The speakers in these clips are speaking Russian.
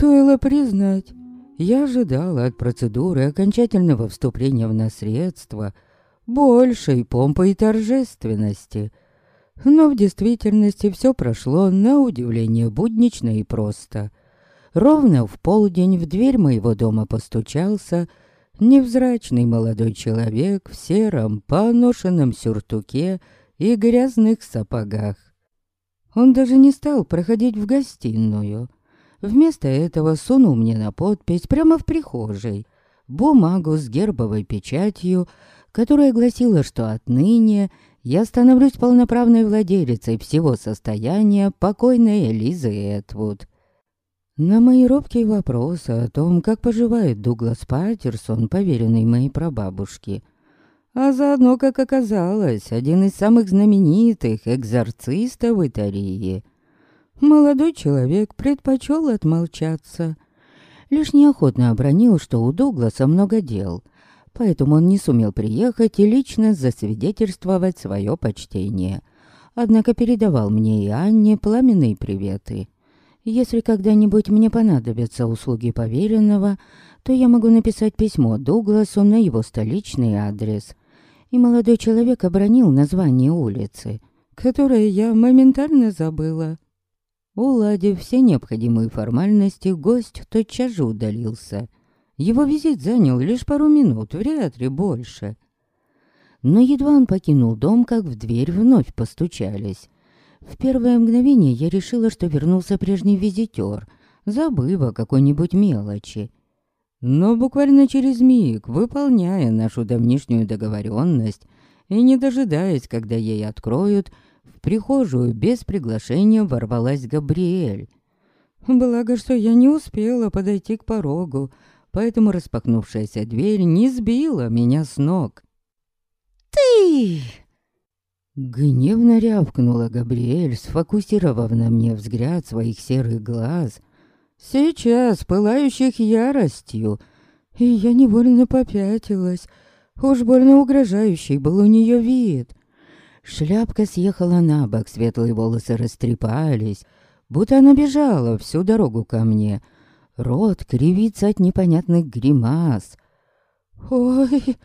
Стоило признать, я ожидала от процедуры окончательного вступления в наследство большей помпы и торжественности. Но в действительности все прошло на удивление буднично и просто. Ровно в полдень в дверь моего дома постучался невзрачный молодой человек в сером поношенном сюртуке и грязных сапогах. Он даже не стал проходить в гостиную. Вместо этого сунул мне на подпись прямо в прихожей бумагу с гербовой печатью, которая гласила, что отныне я становлюсь полноправной владелицей всего состояния покойной Элизы Этвуд. На мои робкие вопросы о том, как поживает Дуглас Паттерсон, поверенный моей прабабушки, а заодно, как оказалось, один из самых знаменитых экзорцистов Итарии, молодой человек предпочел отмолчаться. Лишь неохотно обронил, что у Дугласа много дел, поэтому он не сумел приехать и лично засвидетельствовать свое почтение. Однако передавал мне и Анне пламенные приветы. Если когда-нибудь мне понадобятся услуги поверенного, то я могу написать письмо Дугласу на его столичный адрес и молодой человек обронил название улицы, которое я моментально забыла. Уладив все необходимые формальности, гость тотчас же удалился. Его визит занял лишь пару минут, вряд ли больше. Но едва он покинул дом, как в дверь вновь постучались. В первое мгновение я решила, что вернулся прежний визитер, забыв о какой-нибудь мелочи. Но буквально через миг, выполняя нашу давнишнюю договоренность и не дожидаясь, когда ей откроют, прихожую без приглашения ворвалась Габриэль. Благо, что я не успела подойти к порогу, поэтому распахнувшаяся дверь не сбила меня с ног. «Ты!» Гневно рявкнула Габриэль, сфокусировав на мне взгляд своих серых глаз — сейчас пылающих яростью, и я невольно попятилась. Уж больно угрожающий был у нее вид. Шляпка съехала на бок, светлые волосы растрепались, будто она бежала всю дорогу ко мне. Рот кривится от непонятных гримас. Ой,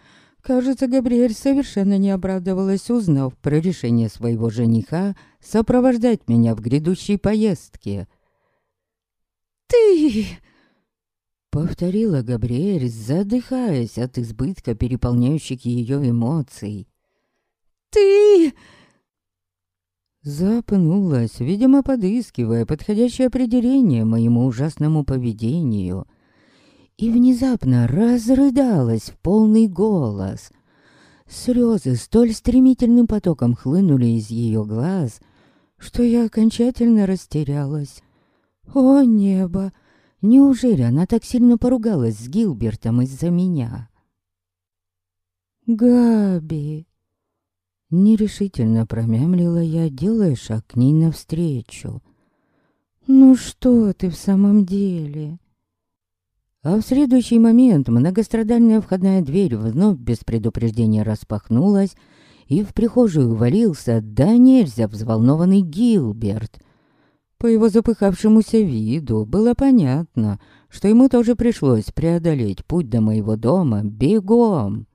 кажется, Габриэль совершенно не обрадовалась, узнав про решение своего жениха сопровождать меня в грядущей поездке. «Ты!» Повторила Габриэль, задыхаясь от избытка переполняющих ее эмоций. «Ты!» Запнулась, видимо, подыскивая подходящее определение моему ужасному поведению. И внезапно разрыдалась в полный голос. Слезы столь стремительным потоком хлынули из ее глаз, что я окончательно растерялась. О небо! Неужели она так сильно поругалась с Гилбертом из-за меня? Габи! Нерешительно промямлила я, делая шаг к ней навстречу. «Ну что ты в самом деле?» А в следующий момент многострадальная входная дверь вновь без предупреждения распахнулась, и в прихожую валился да нельзя взволнованный Гилберт. По его запыхавшемуся виду было понятно, что ему тоже пришлось преодолеть путь до моего дома бегом.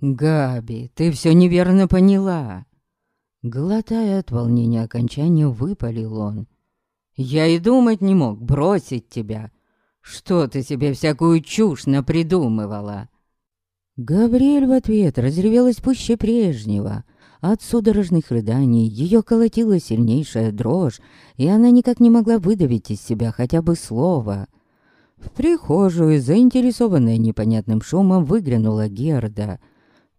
«Габи, ты все неверно поняла!» Глотая от волнения окончания, выпалил он. «Я и думать не мог бросить тебя. Что ты себе всякую чушь напридумывала?» Гавриэль в ответ разревелась пуще прежнего — от судорожных рыданий ее колотила сильнейшая дрожь, и она никак не могла выдавить из себя хотя бы слово. В прихожую, заинтересованная непонятным шумом, выглянула Герда.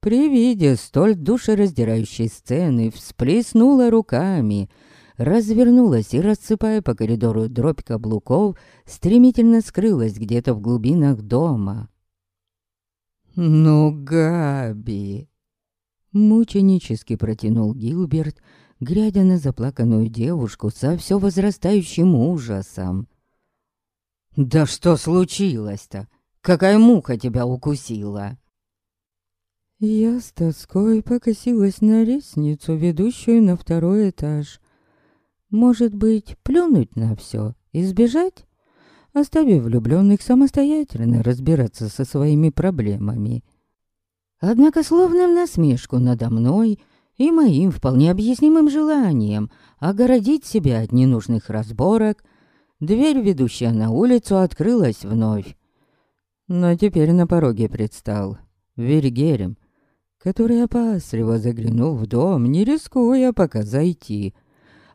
При виде столь душераздирающей сцены всплеснула руками, развернулась и, рассыпая по коридору дробь каблуков, стремительно скрылась где-то в глубинах дома. «Ну, Габи!» Мученически протянул Гилберт, глядя на заплаканную девушку со все возрастающим ужасом. «Да что случилось-то? Какая муха тебя укусила?» Я с тоской покосилась на лестницу, ведущую на второй этаж. Может быть, плюнуть на все и сбежать? оставив влюбленных самостоятельно разбираться со своими проблемами. Однако, словно в насмешку надо мной и моим вполне объяснимым желанием огородить себя от ненужных разборок, дверь, ведущая на улицу, открылась вновь. Но теперь на пороге предстал Вильгерем, который опасливо заглянул в дом, не рискуя пока зайти.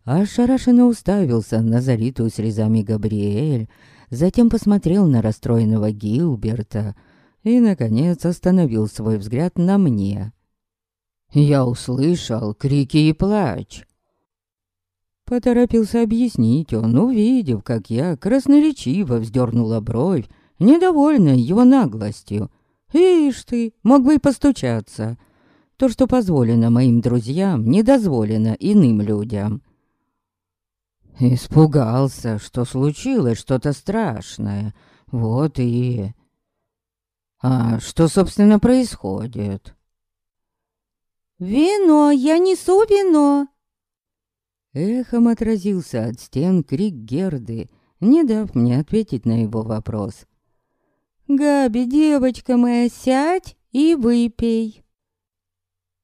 Ошарашенно уставился на залитую срезами Габриэль, затем посмотрел на расстроенного Гилберта и, наконец, остановил свой взгляд на мне. Я услышал крики и плач. Поторопился объяснить он, увидев, как я красноречиво вздернула бровь, недовольная его наглостью. «Ишь ты, мог бы и постучаться. То, что позволено моим друзьям, не дозволено иным людям». Испугался, что случилось что-то страшное. Вот и... А что, собственно, происходит? «Вино! Я несу вино!» Эхом отразился от стен крик Герды, не дав мне ответить на его вопрос. «Габи, девочка моя, сядь и выпей!»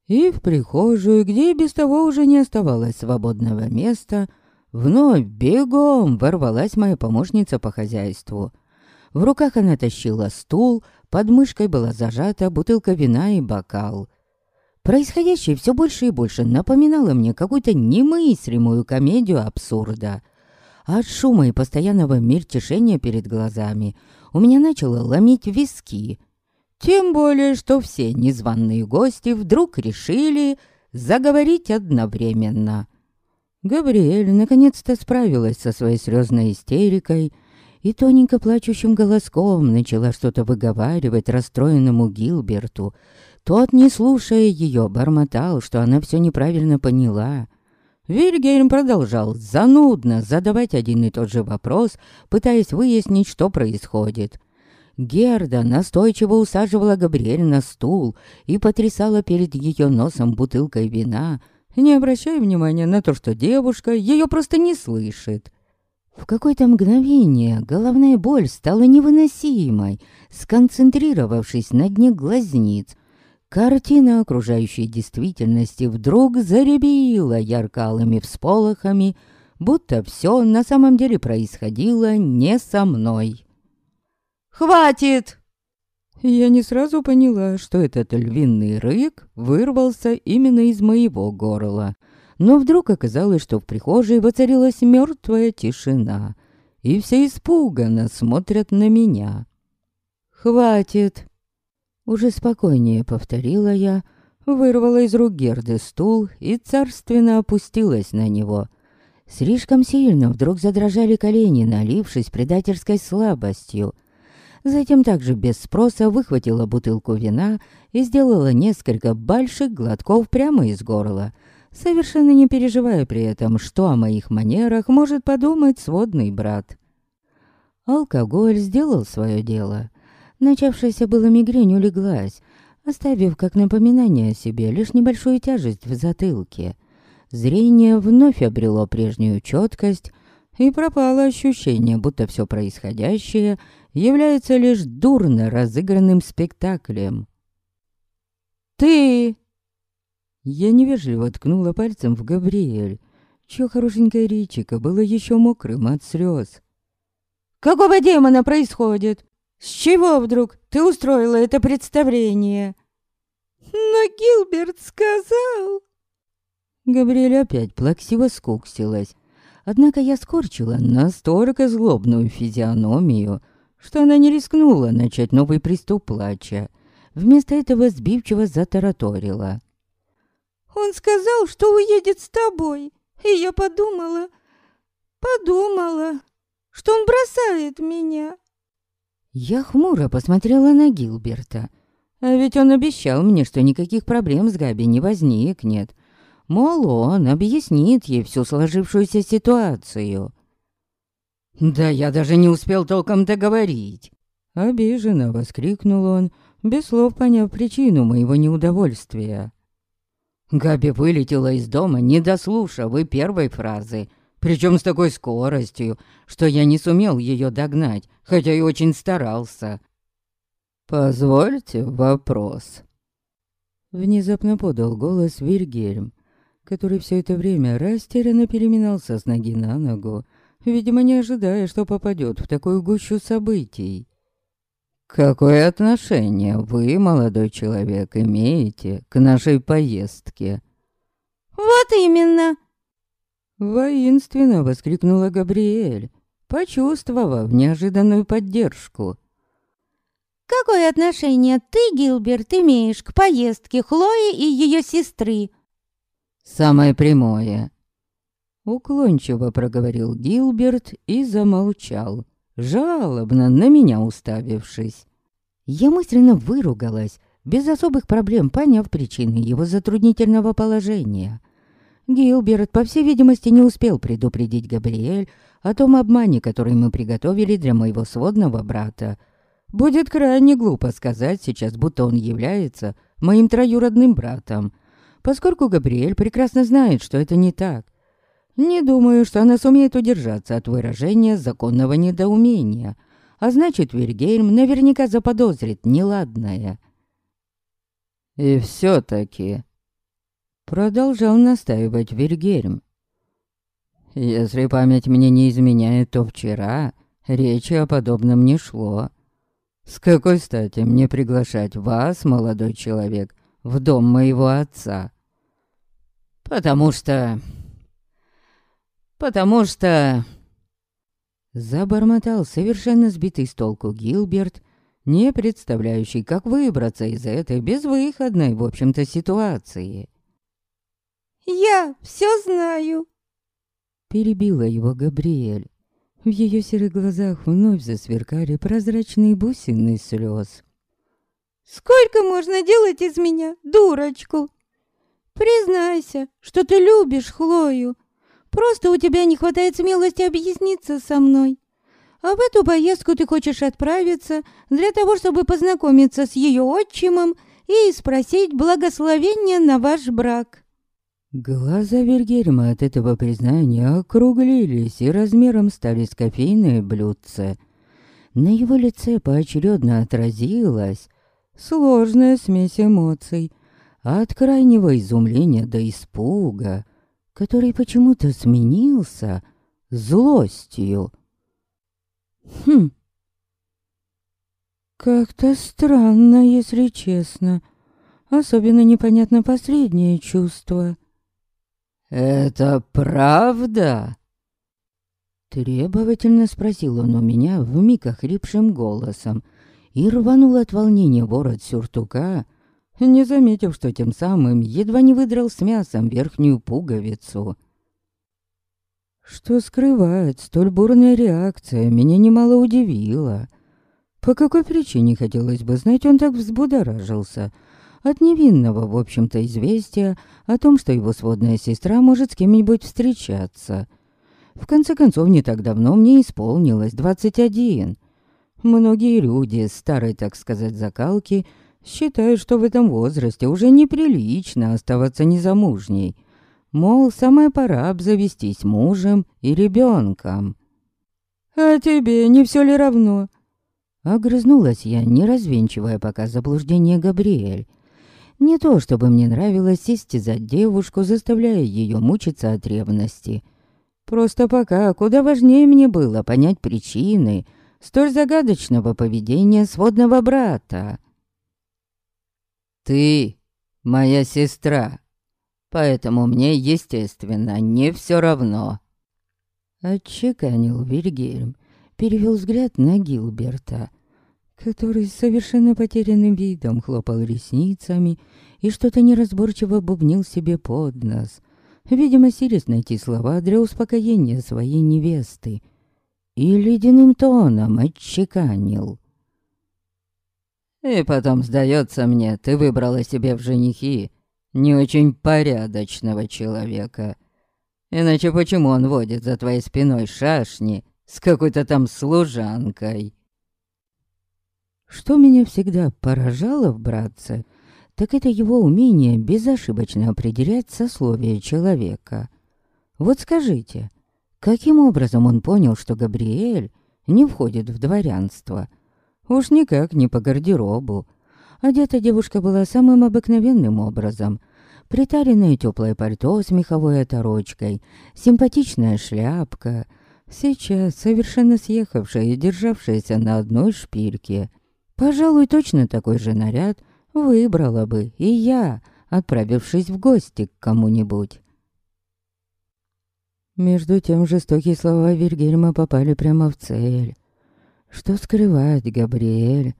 И в прихожую, где без того уже не оставалось свободного места, вновь бегом ворвалась моя помощница по хозяйству. В руках она тащила стул, под мышкой была зажата бутылка вина и бокал — Происходящее все больше и больше напоминало мне какую-то немыслимую комедию абсурда. От шума и постоянного мельтешения перед глазами у меня начало ломить виски. Тем более, что все незваные гости вдруг решили заговорить одновременно. Габриэль наконец-то справилась со своей слезной истерикой и тоненько плачущим голоском начала что-то выговаривать расстроенному Гилберту, тот, не слушая ее, бормотал, что она все неправильно поняла. Вильгельм продолжал занудно задавать один и тот же вопрос, пытаясь выяснить, что происходит. Герда настойчиво усаживала Габриэль на стул и потрясала перед ее носом бутылкой вина, не обращая внимания на то, что девушка ее просто не слышит. В какое-то мгновение головная боль стала невыносимой, сконцентрировавшись на дне глазниц, Картина окружающей действительности вдруг заребила яркалыми всполохами, будто все на самом деле происходило не со мной. «Хватит!» Я не сразу поняла, что этот львиный рык вырвался именно из моего горла. Но вдруг оказалось, что в прихожей воцарилась мертвая тишина, и все испуганно смотрят на меня. «Хватит!» Уже спокойнее повторила я, вырвала из рук Герды стул и царственно опустилась на него. Слишком сильно вдруг задрожали колени, налившись предательской слабостью. Затем также без спроса выхватила бутылку вина и сделала несколько больших глотков прямо из горла, совершенно не переживая при этом, что о моих манерах может подумать сводный брат. Алкоголь сделал свое дело. Начавшаяся была мигрень улеглась, оставив как напоминание о себе лишь небольшую тяжесть в затылке. Зрение вновь обрело прежнюю четкость, и пропало ощущение, будто все происходящее является лишь дурно разыгранным спектаклем. «Ты!» Я невежливо ткнула пальцем в Габриэль, чье хорошенькое речико было еще мокрым от слез. «Какого демона происходит? С чего вдруг ты устроила это представление? Но Гилберт сказал... Габриэль опять плаксиво скуксилась. Однако я скорчила настолько злобную физиономию, что она не рискнула начать новый приступ плача. Вместо этого сбивчиво затараторила. «Он сказал, что уедет с тобой, и я подумала, подумала, что он бросает меня. Я хмуро посмотрела на Гилберта. А ведь он обещал мне, что никаких проблем с Габи не возникнет. Мол, он объяснит ей всю сложившуюся ситуацию. «Да я даже не успел толком договорить!» Обиженно воскликнул он, без слов поняв причину моего неудовольствия. Габи вылетела из дома, не дослушав и первой фразы. Причем с такой скоростью, что я не сумел ее догнать, хотя и очень старался. «Позвольте вопрос». Внезапно подал голос Вильгельм, который все это время растерянно переминался с ноги на ногу, видимо, не ожидая, что попадет в такую гущу событий. «Какое отношение вы, молодой человек, имеете к нашей поездке?» «Вот именно!» Воинственно воскликнула Габриэль, почувствовав неожиданную поддержку. «Какое отношение ты, Гилберт, имеешь к поездке Хлои и ее сестры?» «Самое прямое», — уклончиво проговорил Гилберт и замолчал жалобно на меня уставившись. Я мысленно выругалась, без особых проблем поняв причины его затруднительного положения. Гилберт, по всей видимости, не успел предупредить Габриэль о том обмане, который мы приготовили для моего сводного брата. Будет крайне глупо сказать сейчас, будто он является моим троюродным братом, поскольку Габриэль прекрасно знает, что это не так. Не думаю, что она сумеет удержаться от выражения законного недоумения, а значит, Вильгельм наверняка заподозрит неладное. И все-таки продолжал настаивать Вильгельм. Если память мне не изменяет, то вчера речи о подобном не шло. С какой стати мне приглашать вас, молодой человек, в дом моего отца? Потому что потому что...» Забормотал совершенно сбитый с толку Гилберт, не представляющий, как выбраться из этой безвыходной, в общем-то, ситуации. «Я все знаю!» Перебила его Габриэль. В ее серых глазах вновь засверкали прозрачные бусины слез. «Сколько можно делать из меня дурочку? Признайся, что ты любишь Хлою, Просто у тебя не хватает смелости объясниться со мной. А в эту поездку ты хочешь отправиться для того, чтобы познакомиться с ее отчимом и спросить благословения на ваш брак». Глаза Вильгельма от этого признания округлились и размером стали с кофейное блюдце. На его лице поочередно отразилась сложная смесь эмоций, от крайнего изумления до испуга — который почему-то сменился злостью. Хм. Как-то странно, если честно. Особенно непонятно последнее чувство. «Это правда?» Требовательно спросил он у меня вмиг охрипшим голосом и рванул от волнения ворот сюртука, не заметив, что тем самым едва не выдрал с мясом верхнюю пуговицу. Что скрывает, столь бурная реакция меня немало удивила. По какой причине, хотелось бы знать, он так взбудоражился. От невинного, в общем-то, известия о том, что его сводная сестра может с кем-нибудь встречаться. В конце концов, не так давно мне исполнилось двадцать один. Многие люди старой, так сказать, закалки – считают, что в этом возрасте уже неприлично оставаться незамужней. Мол, самая пора обзавестись мужем и ребенком. «А тебе не все ли равно?» Огрызнулась я, не развенчивая пока заблуждение Габриэль. Не то, чтобы мне нравилось истязать девушку, заставляя ее мучиться от ревности. Просто пока куда важнее мне было понять причины столь загадочного поведения сводного брата. Ты моя сестра, поэтому мне, естественно, не все равно. Отчеканил Вильгельм, перевел взгляд на Гилберта, который с совершенно потерянным видом хлопал ресницами и что-то неразборчиво бубнил себе под нос, видимо, силясь найти слова для успокоения своей невесты, и ледяным тоном отчеканил. И потом, сдается мне, ты выбрала себе в женихи не очень порядочного человека. Иначе почему он водит за твоей спиной шашни с какой-то там служанкой? Что меня всегда поражало в братце, так это его умение безошибочно определять сословие человека. Вот скажите, Каким образом он понял, что Габриэль не входит в дворянство? Уж никак не по гардеробу. Одета девушка была самым обыкновенным образом. Притаренное теплое пальто с меховой оторочкой, симпатичная шляпка, сейчас совершенно съехавшая и державшаяся на одной шпильке. Пожалуй, точно такой же наряд выбрала бы и я, отправившись в гости к кому-нибудь. Между тем жестокие слова Вильгельма попали прямо в цель. Что скрывать, Габриэль?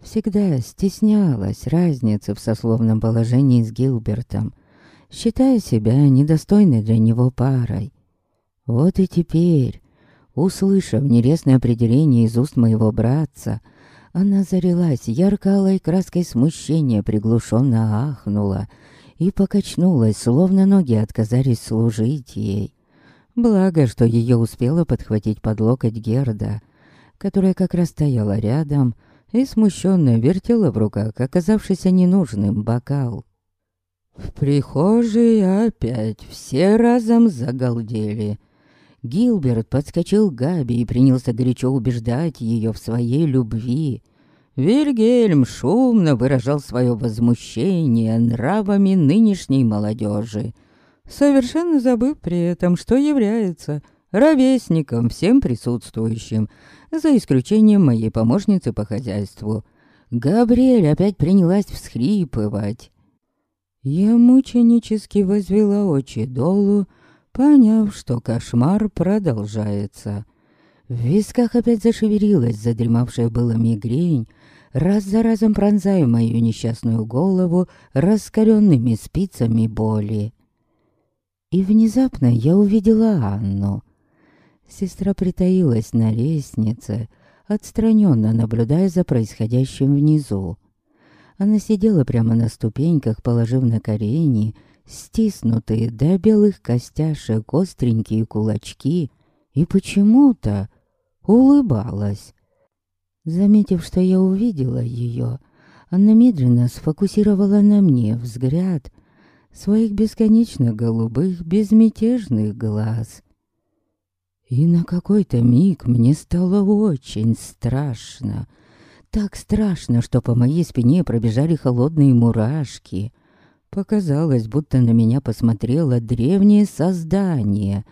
Всегда стеснялась разницы в сословном положении с Гилбертом, считая себя недостойной для него парой. Вот и теперь, услышав нерестное определение из уст моего братца, она зарелась ярко-алой краской смущения, приглушенно ахнула и покачнулась, словно ноги отказались служить ей. Благо, что ее успела подхватить под локоть Герда, которая как раз стояла рядом и смущенно вертела в руках оказавшийся ненужным бокал. В прихожей опять все разом загалдели. Гилберт подскочил к Габи и принялся горячо убеждать ее в своей любви. Вильгельм шумно выражал свое возмущение нравами нынешней молодежи — совершенно забыв при этом, что является ровесником всем присутствующим, за исключением моей помощницы по хозяйству. Габриэль опять принялась всхрипывать. Я мученически возвела очи долу, поняв, что кошмар продолжается. В висках опять зашевелилась задремавшая была мигрень, раз за разом пронзая мою несчастную голову раскаленными спицами боли. И внезапно я увидела Анну. Сестра притаилась на лестнице, отстраненно наблюдая за происходящим внизу. Она сидела прямо на ступеньках, положив на колени стиснутые до белых костяшек остренькие кулачки, и почему-то улыбалась. Заметив, что я увидела ее, она медленно сфокусировала на мне взгляд своих бесконечно голубых, безмятежных глаз. И на какой-то миг мне стало очень страшно. Так страшно, что по моей спине пробежали холодные мурашки. Показалось, будто на меня посмотрело древнее создание,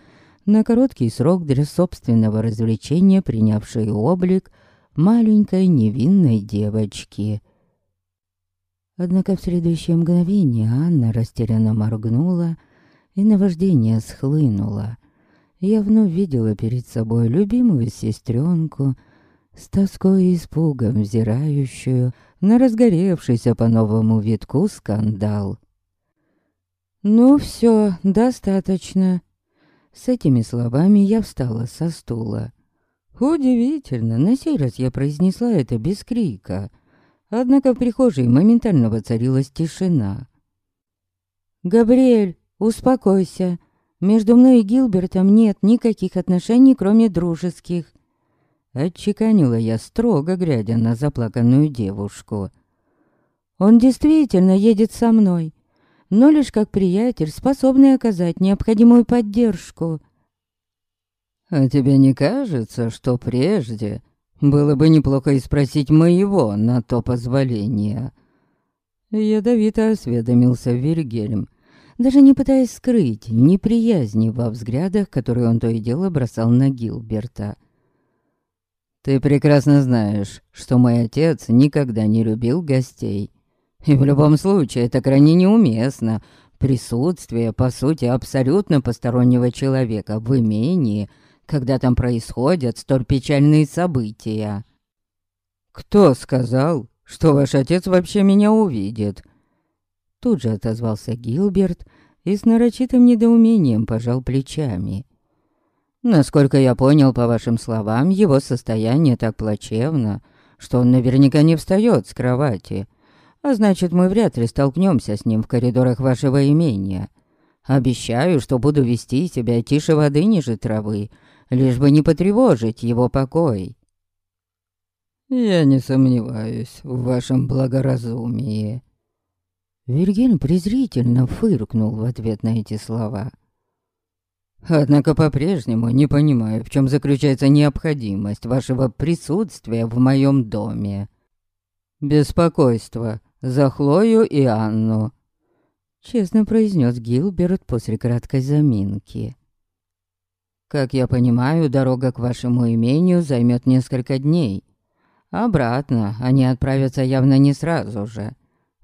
на короткий срок для собственного развлечения принявшее облик маленькой невинной девочки — Однако в следующее мгновение Анна растерянно моргнула, и наваждение схлынуло. Я вновь видела перед собой любимую сестренку, с тоской и испугом взирающую на разгоревшийся по новому витку скандал. «Ну все, достаточно». С этими словами я встала со стула. Удивительно, на сей раз я произнесла это без крика — Однако в прихожей моментально воцарилась тишина. «Габриэль, успокойся. Между мной и Гилбертом нет никаких отношений, кроме дружеских». Отчеканила я строго, глядя на заплаканную девушку. «Он действительно едет со мной, но лишь как приятель, способный оказать необходимую поддержку». «А тебе не кажется, что прежде было бы неплохо и спросить моего на то позволения. Ядовито осведомился Вильгельм, даже не пытаясь скрыть неприязни во взглядах, которые он то и дело бросал на Гилберта. «Ты прекрасно знаешь, что мой отец никогда не любил гостей. И в любом случае это крайне неуместно. Присутствие, по сути, абсолютно постороннего человека в имении — когда там происходят столь печальные события. «Кто сказал, что ваш отец вообще меня увидит?» Тут же отозвался Гилберт и с нарочитым недоумением пожал плечами. «Насколько я понял по вашим словам, его состояние так плачевно, что он наверняка не встает с кровати, а значит, мы вряд ли столкнемся с ним в коридорах вашего имения. Обещаю, что буду вести себя тише воды ниже травы, лишь бы не потревожить его покой. Я не сомневаюсь в вашем благоразумии. Вильгельм презрительно фыркнул в ответ на эти слова. Однако по-прежнему не понимаю, в чем заключается необходимость вашего присутствия в моем доме. Беспокойство за Хлою и Анну», — честно произнес Гилберт после краткой заминки. «Как я понимаю, дорога к вашему имению займет несколько дней. Обратно они отправятся явно не сразу же,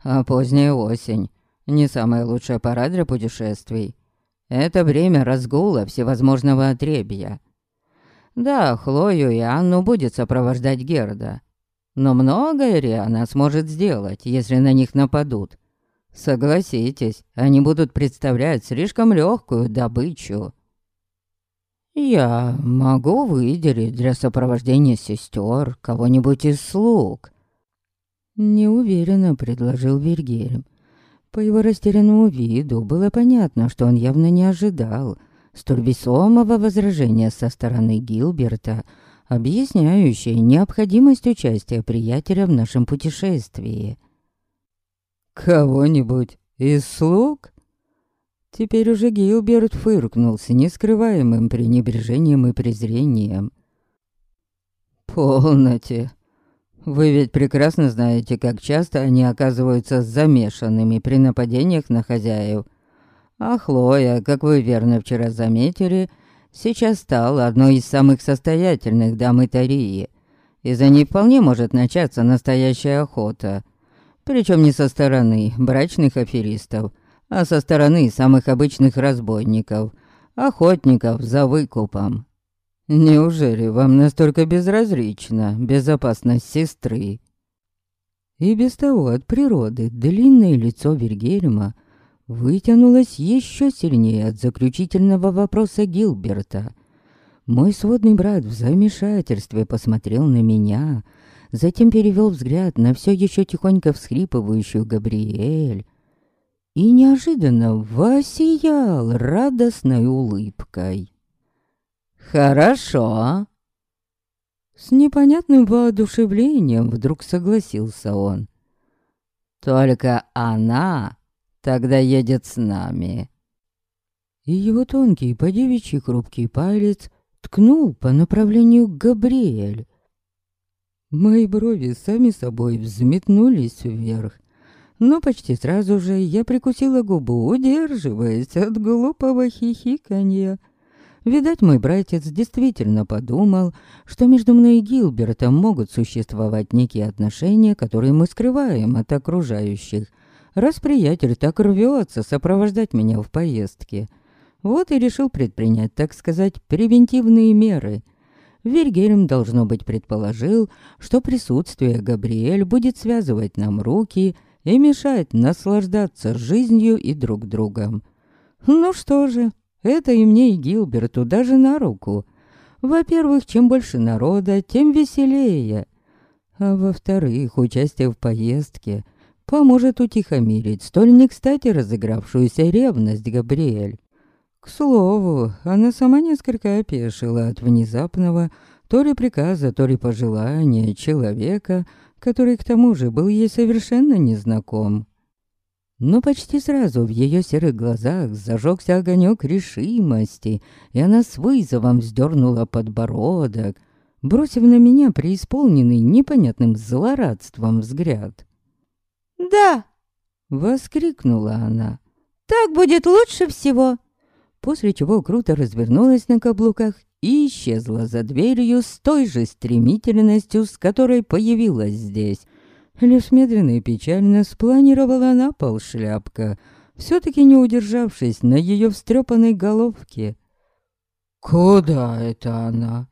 а поздняя осень — не самая лучшая пора для путешествий. Это время разгула всевозможного отребья. Да, Хлою и Анну будет сопровождать Герда. Но многое ли она сможет сделать, если на них нападут? Согласитесь, они будут представлять слишком легкую добычу. Я могу выделить для сопровождения сестер кого-нибудь из слуг. Неуверенно предложил Вильгельм. По его растерянному виду было понятно, что он явно не ожидал столь весомого возражения со стороны Гилберта, объясняющей необходимость участия приятеля в нашем путешествии. «Кого-нибудь из слуг?» Теперь уже Гилберт фыркнул с нескрываемым пренебрежением и презрением. «Полноте. Вы ведь прекрасно знаете, как часто они оказываются замешанными при нападениях на хозяев. А Хлоя, как вы верно вчера заметили, сейчас стала одной из самых состоятельных дам Итарии, и за ней вполне может начаться настоящая охота. Причем не со стороны брачных аферистов, а со стороны самых обычных разбойников, охотников за выкупом. Неужели вам настолько безразлична безопасность сестры? И без того от природы длинное лицо Вильгельма вытянулось еще сильнее от заключительного вопроса Гилберта. Мой сводный брат в замешательстве посмотрел на меня, затем перевел взгляд на все еще тихонько всхрипывающую Габриэль и неожиданно воссиял радостной улыбкой. «Хорошо». С непонятным воодушевлением вдруг согласился он. «Только она тогда едет с нами». И его тонкий, подевичий хрупкий палец ткнул по направлению к Габриэль. Мои брови сами собой взметнулись вверх, но почти сразу же я прикусила губу, удерживаясь от глупого хихиканья. Видать, мой братец действительно подумал, что между мной и Гилбертом могут существовать некие отношения, которые мы скрываем от окружающих. Раз приятель так рвется сопровождать меня в поездке. Вот и решил предпринять, так сказать, превентивные меры. Вильгельм, должно быть, предположил, что присутствие Габриэль будет связывать нам руки и мешать наслаждаться жизнью и друг другом. Ну что же, это и мне, и Гилберту даже на руку. Во-первых, чем больше народа, тем веселее. А во-вторых, участие в поездке поможет утихомирить столь не кстати разыгравшуюся ревность Габриэль. К слову, она сама несколько опешила от внезапного то ли приказа, то ли пожелания человека, который к тому же был ей совершенно незнаком. Но почти сразу в ее серых глазах зажегся огонек решимости, и она с вызовом вздернула подбородок, бросив на меня преисполненный непонятным злорадством взгляд. «Да!» — воскликнула она. «Так будет лучше всего!» После чего круто развернулась на каблуках и исчезла за дверью с той же стремительностью, с которой появилась здесь, Лишь медленно и печально спланировала на пол шляпка, все-таки не удержавшись на ее встрепанной головке. «Куда это она?»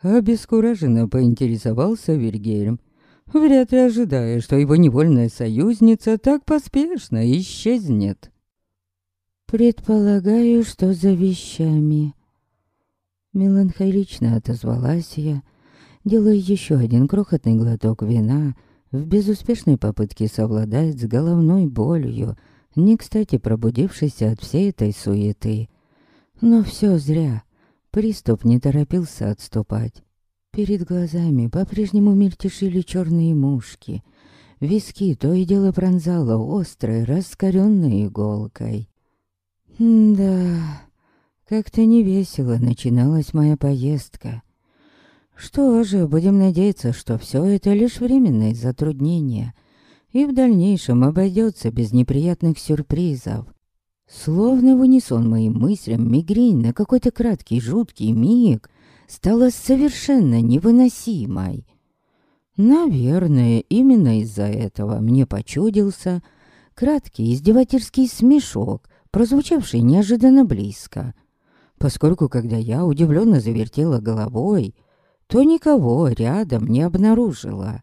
Обескураженно поинтересовался Вильгельм, вряд ли ожидая, что его невольная союзница так поспешно исчезнет. «Предполагаю, что за вещами». Меланхолично отозвалась я, делая еще один крохотный глоток вина — в безуспешной попытке совладать с головной болью, не кстати пробудившейся от всей этой суеты. Но все зря. Приступ не торопился отступать. Перед глазами по-прежнему мельтешили черные мушки. Виски то и дело пронзало острой, раскоренной иголкой. Да, Как-то невесело начиналась моя поездка. Что же, будем надеяться, что все это лишь временные затруднения, и в дальнейшем обойдется без неприятных сюрпризов. Словно в унисон моим мыслям мигрень на какой-то краткий жуткий миг стала совершенно невыносимой. Наверное, именно из-за этого мне почудился краткий издевательский смешок, прозвучавший неожиданно близко. Поскольку, когда я удивленно завертела головой, то никого рядом не обнаружила.